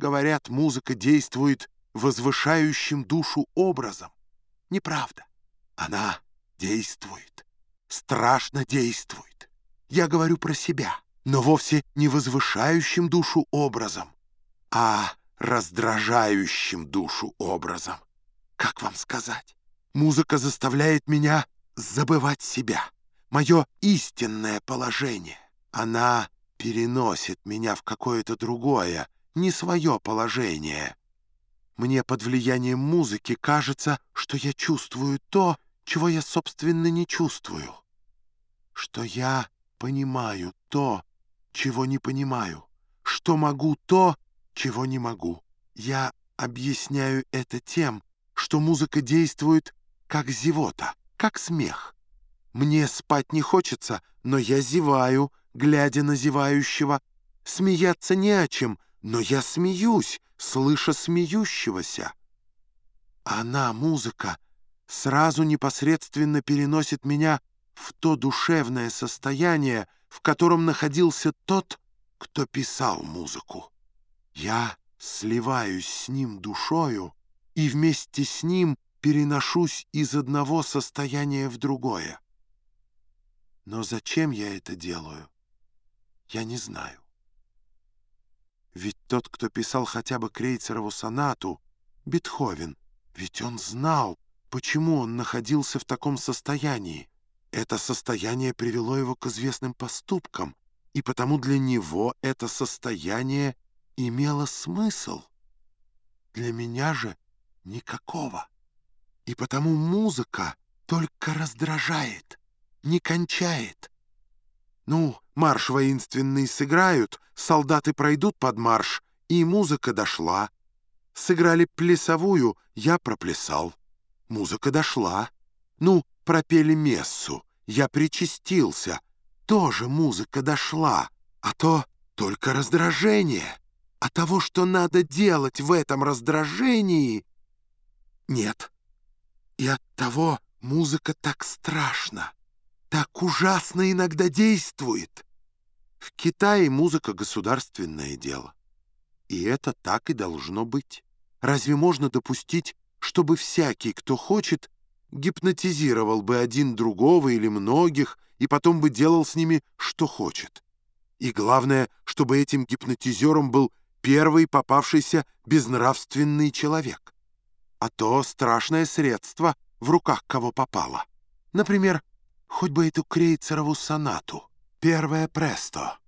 говорят, музыка действует возвышающим душу образом. Неправда. Она действует, страшно действует. Я говорю про себя, но вовсе не возвышающим душу образом, а раздражающим душу образом. Как вам сказать? Музыка заставляет меня забывать себя, мое истинное положение. Она переносит меня в какое-то другое, не свое положение. Мне под влиянием музыки кажется, что я чувствую то, чего я, собственно, не чувствую. Что я понимаю то, чего не понимаю. Что могу то, чего не могу. Я объясняю это тем, что музыка действует как зевота, как смех. Мне спать не хочется, но я зеваю, глядя на зевающего. Смеяться не о чем, но я смеюсь, слыша смеющегося. Она, музыка, сразу непосредственно переносит меня в то душевное состояние, в котором находился тот, кто писал музыку. Я сливаюсь с ним душою и вместе с ним переношусь из одного состояния в другое. Но зачем я это делаю, я не знаю. Ведь тот, кто писал хотя бы Крейцерову сонату, Бетховен, ведь он знал, почему он находился в таком состоянии. Это состояние привело его к известным поступкам, и потому для него это состояние имело смысл. Для меня же никакого. И потому музыка только раздражает, не кончает. Ну, марш воинственный сыграют, солдаты пройдут под марш, и музыка дошла. Сыграли плясовую, я проплясал. Музыка дошла. Ну, пропели мессу, я причастился. Тоже музыка дошла, а то только раздражение. А того, что надо делать в этом раздражении, нет. И от того музыка так страшна, так ужасно иногда действует. В Китае музыка — государственное дело. И это так и должно быть. Разве можно допустить, чтобы всякий, кто хочет, гипнотизировал бы один другого или многих и потом бы делал с ними, что хочет? И главное, чтобы этим гипнотизером был первый попавшийся безнравственный человек. А то страшное средство в руках кого попало. Например, хоть бы эту Крейцерову сонату. Первое престо.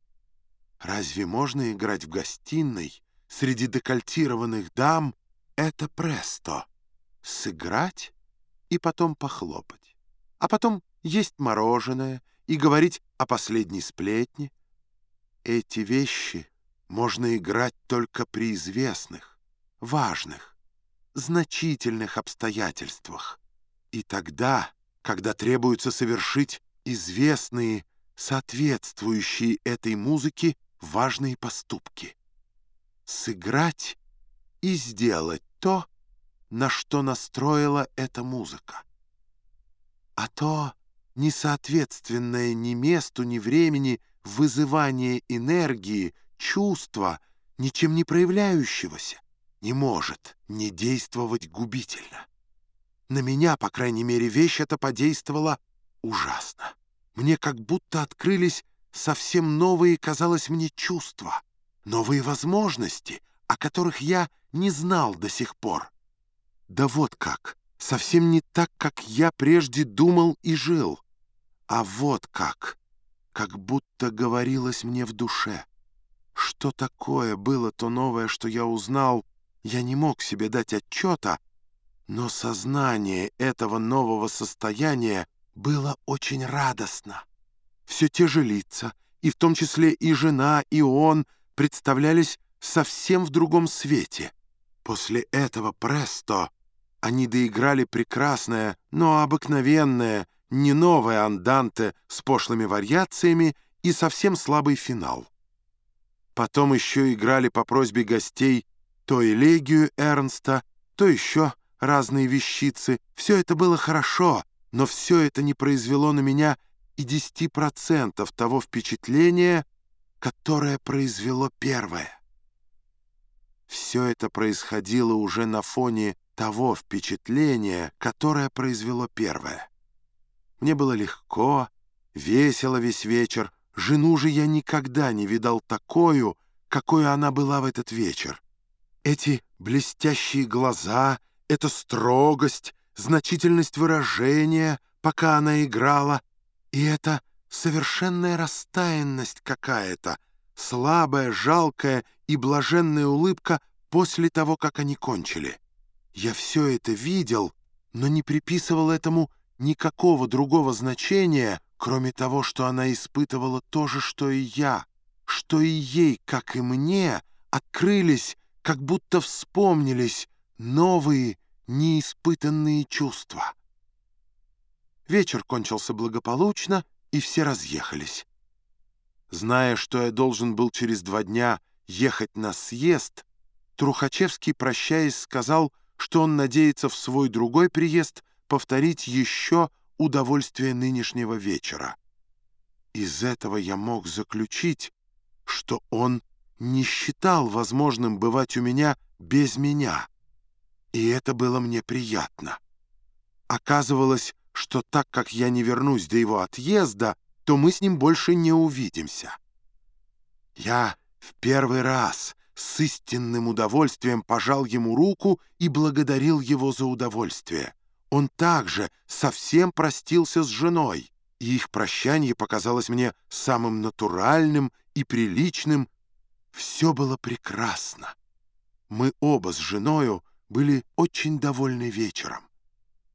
Разве можно играть в гостиной среди декольтированных дам это престо? Сыграть и потом похлопать. А потом есть мороженое и говорить о последней сплетне. Эти вещи можно играть только при известных, важных, значительных обстоятельствах. И тогда, когда требуется совершить известные соответствующие этой музыке важные поступки. Сыграть и сделать то, на что настроила эта музыка. А то несоответственное ни месту, ни времени вызывание энергии, чувства, ничем не проявляющегося, не может не действовать губительно. На меня, по крайней мере, вещь эта подействовала ужасно. Мне как будто открылись совсем новые, казалось мне, чувства, новые возможности, о которых я не знал до сих пор. Да вот как, совсем не так, как я прежде думал и жил, а вот как, как будто говорилось мне в душе. Что такое было то новое, что я узнал, я не мог себе дать отчета, но сознание этого нового состояния было очень радостно. Все те же лица, и в том числе и жена, и он, представлялись совсем в другом свете. После этого престо они доиграли прекрасное, но обыкновенное, не новое анданте с пошлыми вариациями и совсем слабый финал. Потом еще играли по просьбе гостей то элегию Эрнста, то еще разные вещицы. Все это было хорошо, но все это не произвело на меня и 10% того впечатления, которое произвело первое. Все это происходило уже на фоне того впечатления, которое произвело первое. Мне было легко, весело весь вечер. Жену же я никогда не видал такую, какой она была в этот вечер. Эти блестящие глаза, эта строгость, значительность выражения, пока она играла, и эта совершенная растаянность какая-то, слабая, жалкая и блаженная улыбка после того, как они кончили. Я все это видел, но не приписывал этому никакого другого значения, кроме того, что она испытывала то же, что и я, что и ей, как и мне, открылись, как будто вспомнились новые, неиспытанные чувства. Вечер кончился благополучно, и все разъехались. Зная, что я должен был через два дня ехать на съезд, Трухачевский, прощаясь, сказал, что он надеется в свой другой приезд повторить еще удовольствие нынешнего вечера. Из этого я мог заключить, что он не считал возможным бывать у меня без меня, и это было мне приятно. Оказывалось, что так как я не вернусь до его отъезда, то мы с ним больше не увидимся. Я в первый раз с истинным удовольствием пожал ему руку и благодарил его за удовольствие. Он также совсем простился с женой, и их прощание показалось мне самым натуральным и приличным. Все было прекрасно. Мы оба с женою были очень довольны вечером.